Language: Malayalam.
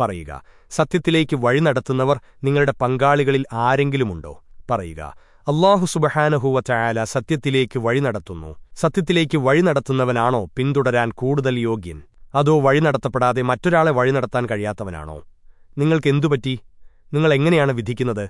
പറയുക. സത്യത്തിലേക്ക് വഴി നടത്തുന്നവർ നിങ്ങളുടെ പങ്കാളികളിൽ ആരെങ്കിലുമുണ്ടോ? പറയുക. അള്ളാഹു സുബഹാനഹുവ ചായാല സത്യത്തിലേക്ക് വഴി നടത്തുന്നു. സത്യത്തിലേക്ക് വഴി നടത്തുന്നവനാണോ പിന്തുടരാൻ കൂടുതൽ യോഗ്യൻ? അതോ വഴി നടത്തപ്പെടാതെ മറ്റൊരാളെ വഴി നടത്താൻ കഴിയാത്തവനാണോ? നിങ്ങൾക്കെന്തുപറ്റി നിങ്ങളെങ്ങനെയാണ് വിധിക്കുന്നത്?